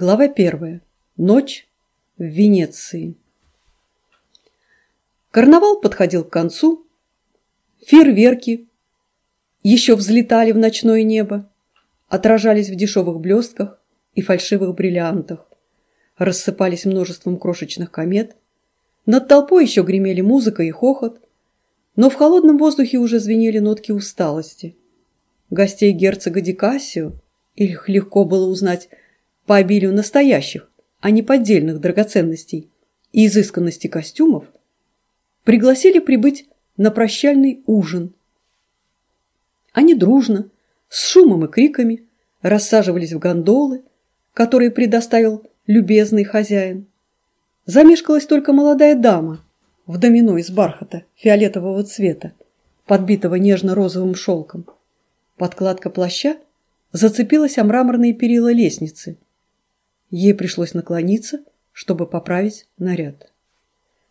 Глава первая. Ночь в Венеции. Карнавал подходил к концу. Фейерверки еще взлетали в ночное небо, отражались в дешевых блестках и фальшивых бриллиантах, рассыпались множеством крошечных комет. Над толпой еще гремели музыка и хохот, но в холодном воздухе уже звенели нотки усталости. Гостей герцога Дикассио, их легко было узнать по обилию настоящих, а не поддельных драгоценностей и изысканности костюмов, пригласили прибыть на прощальный ужин. Они дружно, с шумом и криками, рассаживались в гондолы, которые предоставил любезный хозяин. Замешкалась только молодая дама в домино из бархата фиолетового цвета, подбитого нежно-розовым шелком. Подкладка плаща зацепилась о мраморные перила лестницы – Ей пришлось наклониться, чтобы поправить наряд.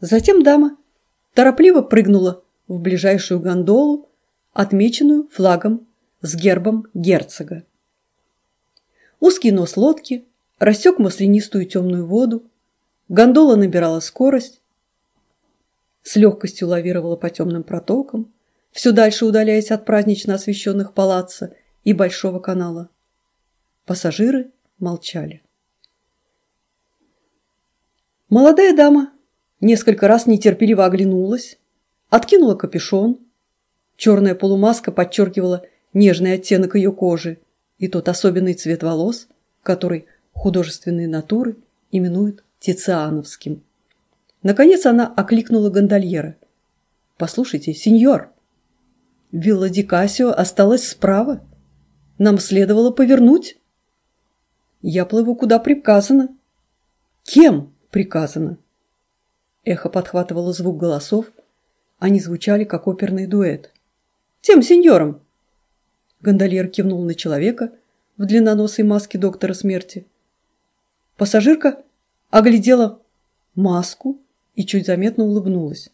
Затем дама торопливо прыгнула в ближайшую гондолу, отмеченную флагом с гербом герцога. Узкий нос лодки рассек маслянистую темную воду, гондола набирала скорость, с легкостью лавировала по темным протокам, все дальше удаляясь от празднично освещенных палаца и Большого канала. Пассажиры молчали. Молодая дама несколько раз нетерпеливо оглянулась, откинула капюшон. Черная полумаска подчеркивала нежный оттенок ее кожи и тот особенный цвет волос, который художественные натуры именуют тициановским. Наконец она окликнула гондольера. «Послушайте, сеньор, вилла Дикасио осталась справа. Нам следовало повернуть. Я плыву куда приказано». «Кем?» Приказано. Эхо подхватывало звук голосов, они звучали, как оперный дуэт. «Тем сеньором!» Гондольер кивнул на человека в длинноносой маске доктора смерти. Пассажирка оглядела маску и чуть заметно улыбнулась.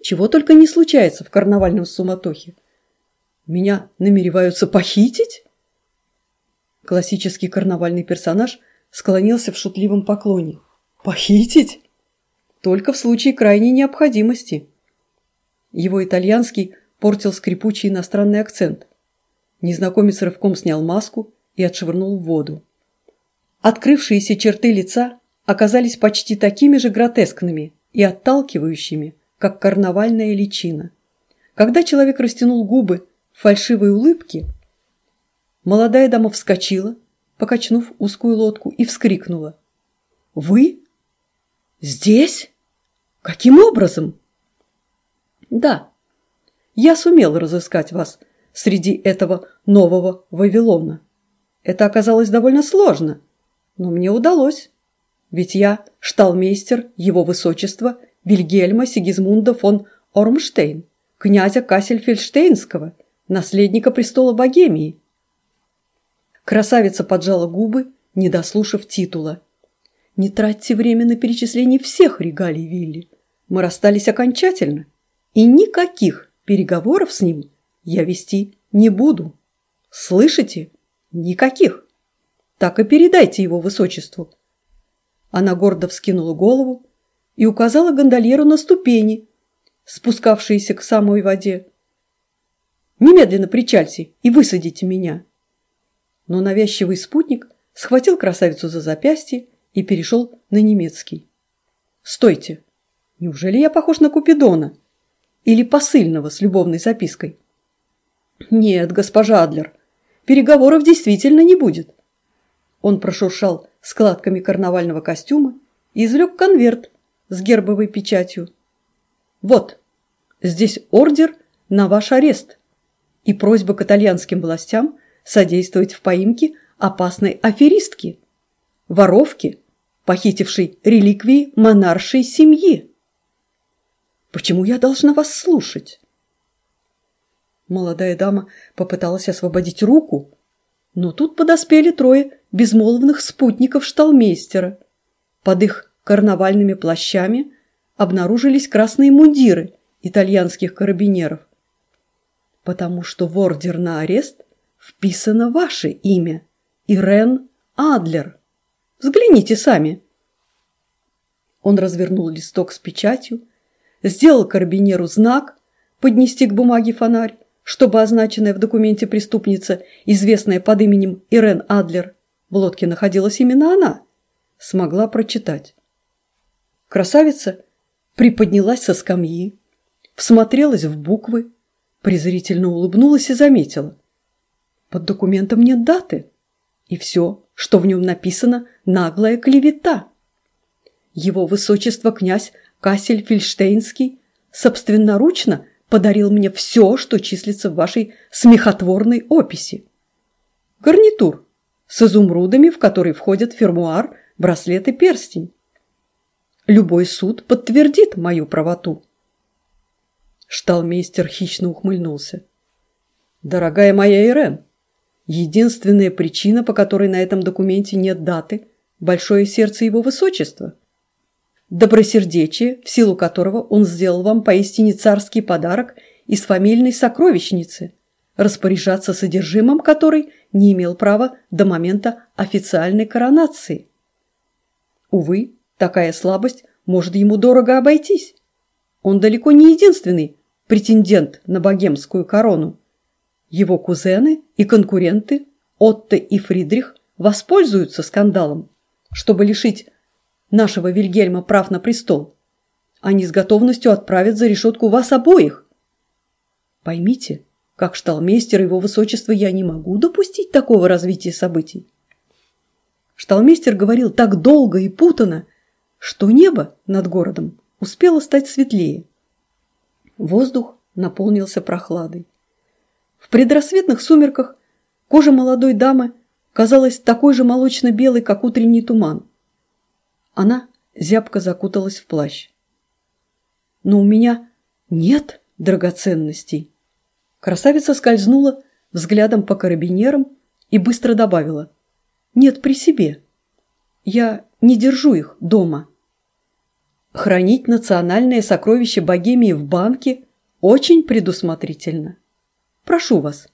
Чего только не случается в карнавальном суматохе. Меня намереваются похитить? Классический карнавальный персонаж склонился в шутливом поклоне. Похитить? Только в случае крайней необходимости. Его итальянский портил скрипучий иностранный акцент. Незнакомец рывком снял маску и отшвырнул в воду. Открывшиеся черты лица оказались почти такими же гротескными и отталкивающими, как карнавальная личина. Когда человек растянул губы в фальшивой улыбке, молодая дама вскочила, покачнув узкую лодку, и вскрикнула. «Вы Здесь? Каким образом? Да, я сумел разыскать вас среди этого нового Вавилона. Это оказалось довольно сложно, но мне удалось. Ведь я шталмейстер его высочества Вильгельма Сигизмунда фон Ормштейн, князя Кассельфельштейнского, наследника престола Богемии. Красавица поджала губы, не дослушав титула. Не тратьте время на перечисление всех регалий Вилли. Мы расстались окончательно, и никаких переговоров с ним я вести не буду. Слышите? Никаких. Так и передайте его высочеству. Она гордо вскинула голову и указала гондольеру на ступени, спускавшиеся к самой воде. Немедленно причальте и высадите меня. Но навязчивый спутник схватил красавицу за запястье и перешел на немецкий. «Стойте! Неужели я похож на Купидона? Или посыльного с любовной запиской?» «Нет, госпожа Адлер, переговоров действительно не будет». Он прошуршал складками карнавального костюма и извлек конверт с гербовой печатью. «Вот, здесь ордер на ваш арест и просьба к итальянским властям содействовать в поимке опасной аферистки» воровки, похитившей реликвии монаршей семьи. Почему я должна вас слушать? Молодая дама попыталась освободить руку, но тут подоспели трое безмолвных спутников шталмейстера. Под их карнавальными плащами обнаружились красные мундиры итальянских карабинеров. Потому что в ордер на арест вписано ваше имя – Ирен Адлер – Взгляните сами. Он развернул листок с печатью, сделал карабинеру знак поднести к бумаге фонарь, чтобы означенная в документе преступница, известная под именем Ирен Адлер, в лодке находилась именно она, смогла прочитать. Красавица приподнялась со скамьи, всмотрелась в буквы, презрительно улыбнулась и заметила. Под документом нет даты, и все, что в нем написано, наглая клевета. Его высочество князь Кассель Фильштейнский собственноручно подарил мне все, что числится в вашей смехотворной описи. Гарнитур с изумрудами, в который входят фермуар, браслет и перстень. Любой суд подтвердит мою правоту. Шталмейстер хищно ухмыльнулся. «Дорогая моя Ирен, единственная причина, по которой на этом документе нет даты – большое сердце его высочества. Добросердечие, в силу которого он сделал вам поистине царский подарок из фамильной сокровищницы, распоряжаться содержимым которой не имел права до момента официальной коронации. Увы, Такая слабость может ему дорого обойтись. Он далеко не единственный претендент на богемскую корону. Его кузены и конкуренты Отто и Фридрих воспользуются скандалом, чтобы лишить нашего Вильгельма прав на престол. Они с готовностью отправят за решетку вас обоих. Поймите, как шталмейстер его высочества я не могу допустить такого развития событий. Шталмейстер говорил так долго и путано, что небо над городом успело стать светлее. Воздух наполнился прохладой. В предрассветных сумерках кожа молодой дамы казалась такой же молочно-белой, как утренний туман. Она зябко закуталась в плащ. «Но у меня нет драгоценностей». Красавица скользнула взглядом по карабинерам и быстро добавила. «Нет при себе. Я не держу их дома». Хранить национальное сокровище Богемии в банке очень предусмотрительно. Прошу вас,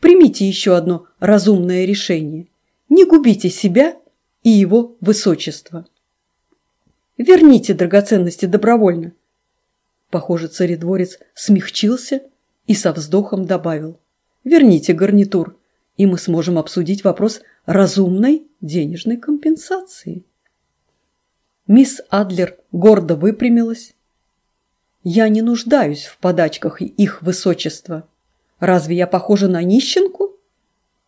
примите еще одно разумное решение. Не губите себя и его высочество. Верните драгоценности добровольно. Похоже, царедворец смягчился и со вздохом добавил. Верните гарнитур, и мы сможем обсудить вопрос разумной денежной компенсации. Мисс Адлер гордо выпрямилась. «Я не нуждаюсь в подачках их высочества. Разве я похожа на нищенку?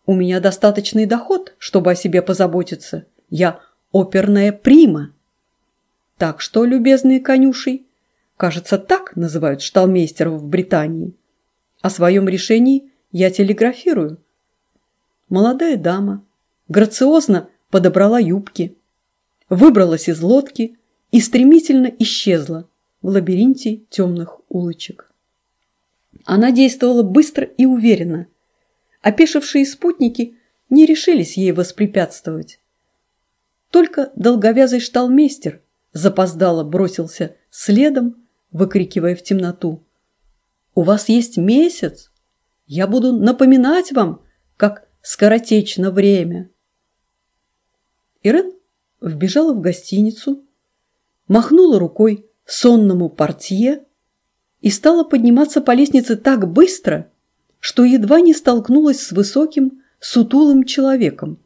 У меня достаточный доход, чтобы о себе позаботиться. Я оперная прима. Так что, любезные конюшей, кажется, так называют шталмейстеров в Британии. О своем решении я телеграфирую». Молодая дама грациозно подобрала юбки – выбралась из лодки и стремительно исчезла в лабиринте темных улочек. Она действовала быстро и уверенно. Опешившие спутники не решились ей воспрепятствовать. Только долговязый шталмейстер запоздало бросился следом, выкрикивая в темноту. «У вас есть месяц! Я буду напоминать вам, как скоротечно время!» Ирен вбежала в гостиницу, махнула рукой сонному портье и стала подниматься по лестнице так быстро, что едва не столкнулась с высоким, сутулым человеком.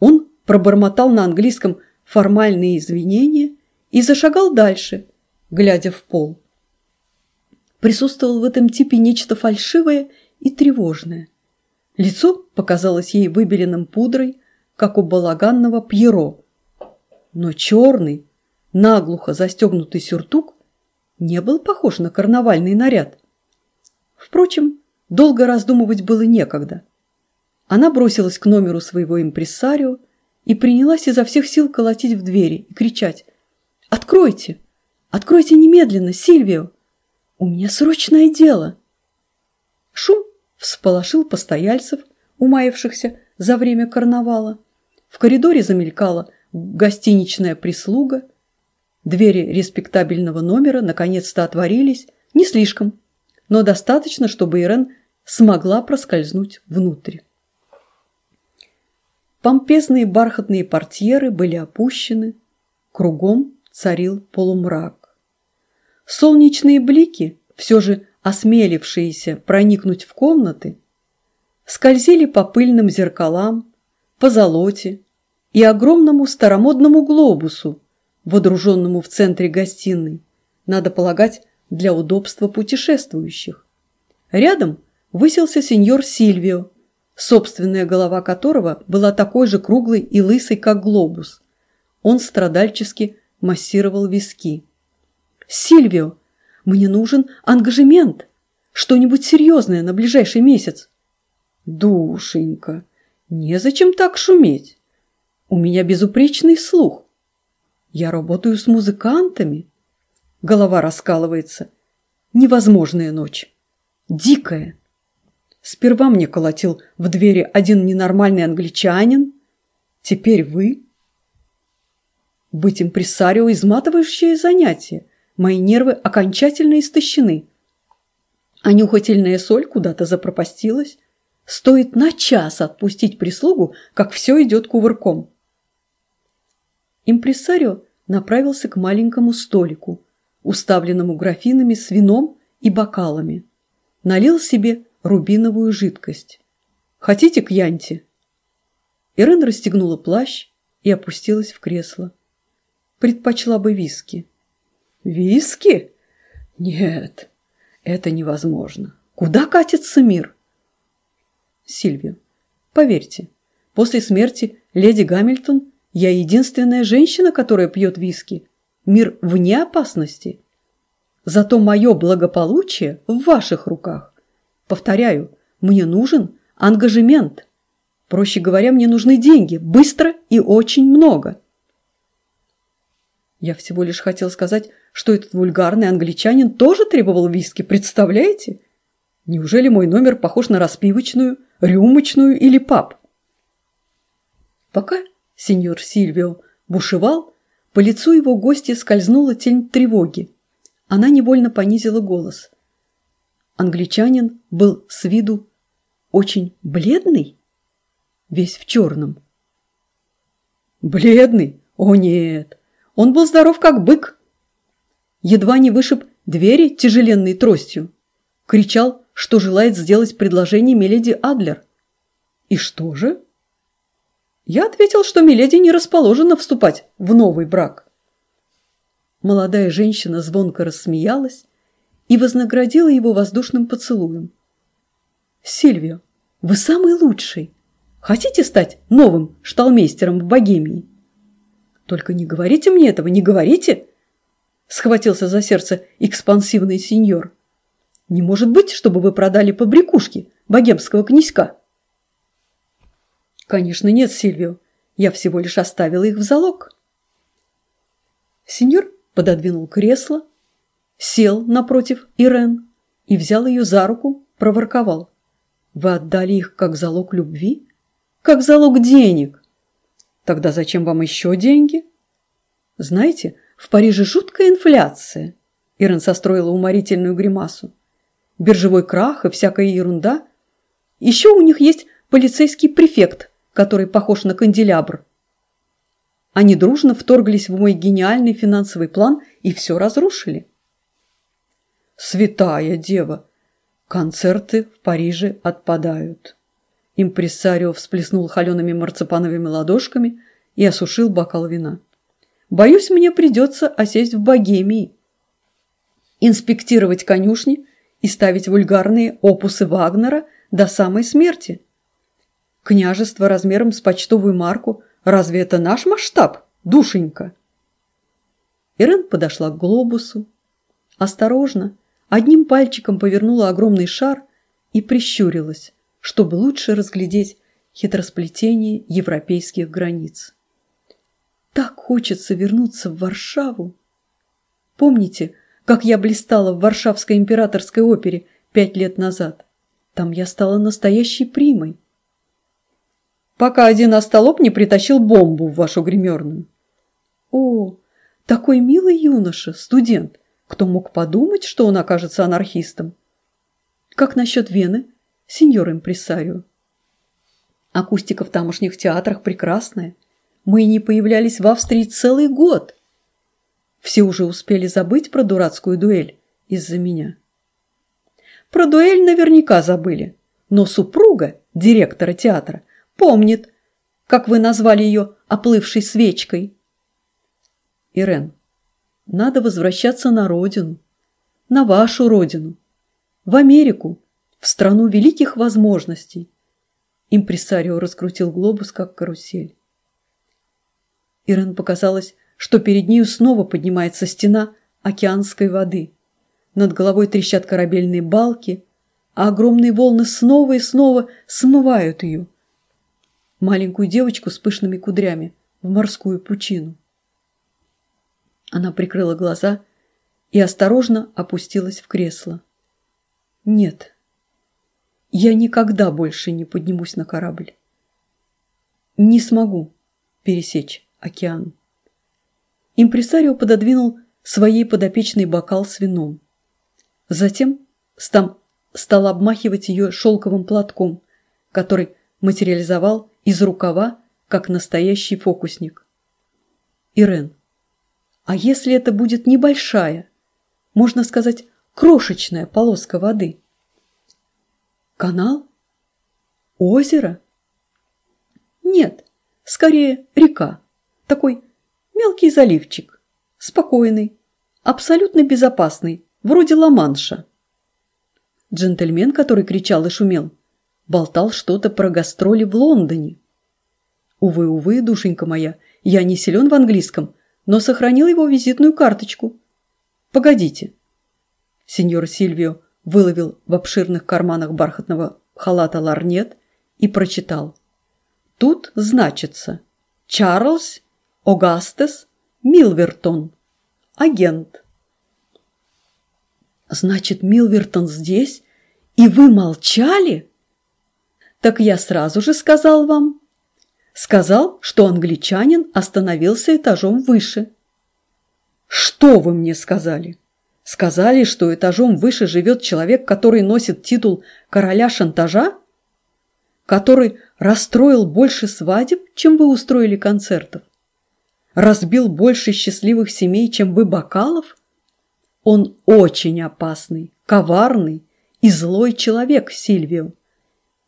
Он пробормотал на английском формальные извинения и зашагал дальше, глядя в пол. Присутствовал в этом типе нечто фальшивое и тревожное. Лицо показалось ей выбеленным пудрой, как у балаганного Пьеро. Но черный, наглухо застегнутый сюртук не был похож на карнавальный наряд. Впрочем, долго раздумывать было некогда. Она бросилась к номеру своего импрессарио и принялась изо всех сил колотить в двери и кричать «Откройте! Откройте немедленно, Сильвио! У меня срочное дело!» Шум всполошил постояльцев, умаявшихся за время карнавала. В коридоре замелькала гостиничная прислуга. Двери респектабельного номера наконец-то отворились, не слишком, но достаточно, чтобы Ирен смогла проскользнуть внутрь. Помпезные бархатные портьеры были опущены, кругом царил полумрак. Солнечные блики, все же осмелившиеся проникнуть в комнаты, скользили по пыльным зеркалам, по золоте и огромному старомодному глобусу, водруженному в центре гостиной, надо полагать, для удобства путешествующих. Рядом высился сеньор Сильвио, собственная голова которого была такой же круглой и лысой, как глобус. Он страдальчески массировал виски. «Сильвио, мне нужен ангажемент, что-нибудь серьезное на ближайший месяц». «Душенька, незачем так шуметь. У меня безупречный слух. Я работаю с музыкантами». Голова раскалывается. Невозможная ночь. Дикая. Сперва мне колотил в двери один ненормальный англичанин. Теперь вы. Быть импресарио – изматывающее занятие. Мои нервы окончательно истощены. А нюхательная соль куда-то запропастилась. Стоит на час отпустить прислугу, как все идет кувырком. Импресарио направился к маленькому столику, уставленному графинами с вином и бокалами. Налил себе рубиновую жидкость. «Хотите кьянти?» Ирен расстегнула плащ и опустилась в кресло. Предпочла бы виски. «Виски? Нет, это невозможно. Куда катится мир?» Сильвия, поверьте, после смерти леди Гамильтон я единственная женщина, которая пьет виски. Мир вне опасности. Зато мое благополучие в ваших руках. Повторяю, мне нужен ангажемент. Проще говоря, мне нужны деньги, быстро и очень много. Я всего лишь хотел сказать, что этот вульгарный англичанин тоже требовал виски, представляете? Неужели мой номер похож на распивочную, рюмочную или паб? Пока сеньор Сильвио бушевал, по лицу его гостя скользнула тень тревоги. Она невольно понизила голос – Англичанин был с виду очень бледный, весь в черном. Бледный? О нет! Он был здоров, как бык. Едва не вышиб двери тяжеленной тростью. Кричал, что желает сделать предложение Миледи Адлер. И что же? Я ответил, что Миледи не расположена вступать в новый брак. Молодая женщина звонко рассмеялась и вознаградила его воздушным поцелуем. «Сильвио, вы самый лучший. Хотите стать новым шталмейстером в Богемии?» «Только не говорите мне этого, не говорите!» Схватился за сердце экспансивный сеньор. «Не может быть, чтобы вы продали побрякушки богемского князька!» «Конечно нет, Сильвио. Я всего лишь оставила их в залог». Сеньор пододвинул кресло, сел напротив Ирен и взял ее за руку, проворковал. «Вы отдали их как залог любви? Как залог денег? Тогда зачем вам еще деньги?» «Знаете, в Париже жуткая инфляция», – Ирен состроила уморительную гримасу. «Биржевой крах и всякая ерунда. Еще у них есть полицейский префект, который похож на канделябр. Они дружно вторглись в мой гениальный финансовый план и все разрушили. Святая дева! Концерты в Париже отпадают. Импрессарио всплеснул холеными марципановыми ладошками и осушил бокал вина. Боюсь, мне придется осесть в богемии. Инспектировать конюшни и ставить вульгарные опусы Вагнера до самой смерти. Княжество размером с почтовую марку – разве это наш масштаб, душенька? Ирен подошла к глобусу. Осторожно, одним пальчиком повернула огромный шар и прищурилась, чтобы лучше разглядеть хитросплетение европейских границ. Так хочется вернуться в Варшаву. Помните, как я блистала в Варшавской императорской опере пять лет назад? Там я стала настоящей примой. Пока один остолоп не притащил бомбу в вашу гримерную. О, такой милый юноша, студент. Кто мог подумать, что он окажется анархистом? Как насчет Вены, сеньор импресарио? Акустика в тамошних театрах прекрасная. Мы не появлялись в Австрии целый год. Все уже успели забыть про дурацкую дуэль из-за меня. Про дуэль наверняка забыли, но супруга директора театра помнит, как вы назвали ее оплывшей свечкой. Ирен, надо возвращаться на родину, на вашу родину, в Америку, в страну великих возможностей. Импресарио раскрутил глобус, как карусель. Ирен показалось, что перед нею снова поднимается стена океанской воды. Над головой трещат корабельные балки, а огромные волны снова и снова смывают ее, маленькую девочку с пышными кудрями, в морскую пучину. Она прикрыла глаза и осторожно опустилась в кресло. Нет, я никогда больше не поднимусь на корабль. Не смогу пересечь океан. Импресарио пододвинул своей подопечный бокал с вином. Затем стал обмахивать ее шелковым платком, который материализовал из рукава, как настоящий фокусник. Ирен, а если это будет небольшая, можно сказать, крошечная полоска воды? Канал? Озеро? Нет, скорее река. Такой мелкий заливчик, спокойный, абсолютно безопасный, вроде Ла-Манша. Джентльмен, который кричал и шумел, болтал что-то про гастроли в Лондоне. Увы, увы, душенька моя, я не силен в английском, но сохранил его визитную карточку. Погодите. Сеньор Сильвио выловил в обширных карманах бархатного халата ларнет и прочитал. Тут значится Чарльз Огастес Милвертон, агент. Значит, Милвертон здесь, и вы молчали? Так я сразу же сказал вам. Сказал, что англичанин остановился этажом выше. Что вы мне сказали? Сказали, что этажом выше живет человек, который носит титул короля шантажа? Который расстроил больше свадеб, чем вы устроили концертов? Разбил больше счастливых семей, чем вы бокалов? Он очень опасный, коварный и злой человек, Сильвио.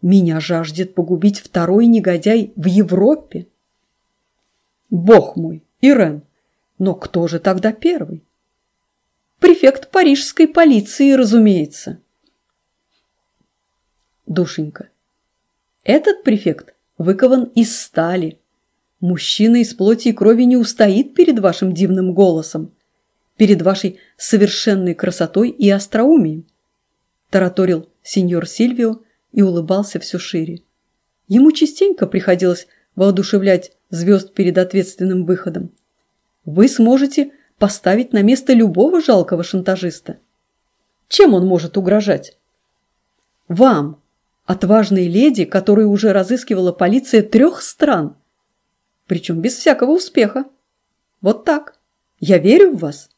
Меня жаждет погубить второй негодяй в Европе. Бог мой, Ирен, но кто же тогда первый? Префект парижской полиции, разумеется. Душенька, этот префект выкован из стали. Мужчина из плоти и крови не устоит перед вашим дивным голосом, перед вашей совершенной красотой и остроумием, тараторил сеньор Сильвио, и улыбался все шире. Ему частенько приходилось воодушевлять звезд перед ответственным выходом. Вы сможете поставить на место любого жалкого шантажиста. Чем он может угрожать? Вам, отважной леди, которую уже разыскивала полиция трех стран. Причем без всякого успеха. Вот так. Я верю в вас.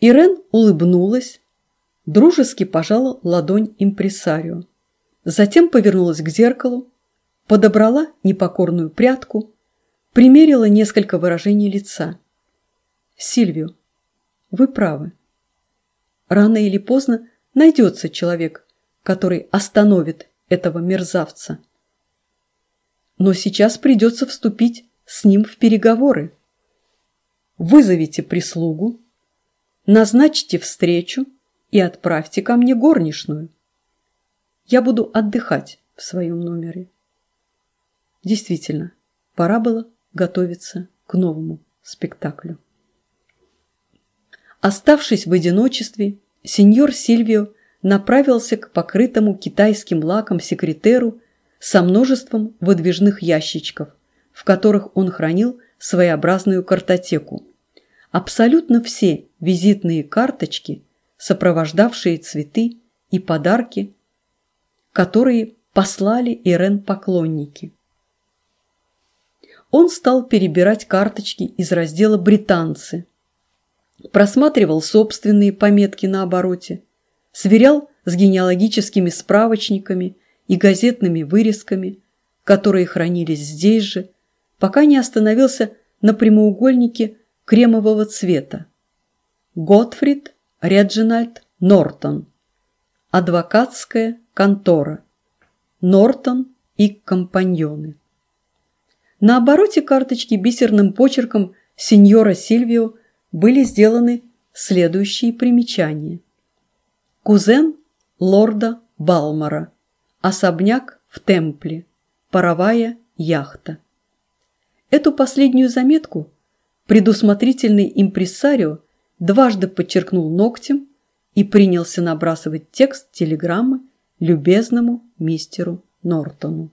Ирен улыбнулась, дружески пожала ладонь импресарио. Затем повернулась к зеркалу, подобрала непокорную прядку, примерила несколько выражений лица. «Сильвио, вы правы. Рано или поздно найдется человек, который остановит этого мерзавца. Но сейчас придется вступить с ним в переговоры. Вызовите прислугу, назначьте встречу, и отправьте ко мне горничную. Я буду отдыхать в своем номере. Действительно, пора было готовиться к новому спектаклю. Оставшись в одиночестве, сеньор Сильвио направился к покрытому китайским лаком секретеру со множеством выдвижных ящичков, в которых он хранил своеобразную картотеку. Абсолютно все визитные карточки сопровождавшие цветы и подарки, которые послали Ирен поклонники. Он стал перебирать карточки из раздела «Британцы», просматривал собственные пометки на обороте, сверял с генеалогическими справочниками и газетными вырезками, которые хранились здесь же, пока не остановился на прямоугольнике кремового цвета. Готфрид Реджинальд Нортон. Адвокатская контора. Нортон и компаньоны. На обороте карточки бисерным почерком сеньора Сильвио были сделаны следующие примечания. Кузен лорда Балмора. Особняк в Темпле. Паровая яхта. Эту последнюю заметку предусмотрительный импрессарио дважды подчеркнул ногтем и принялся набрасывать текст телеграммы любезному мистеру Нортону.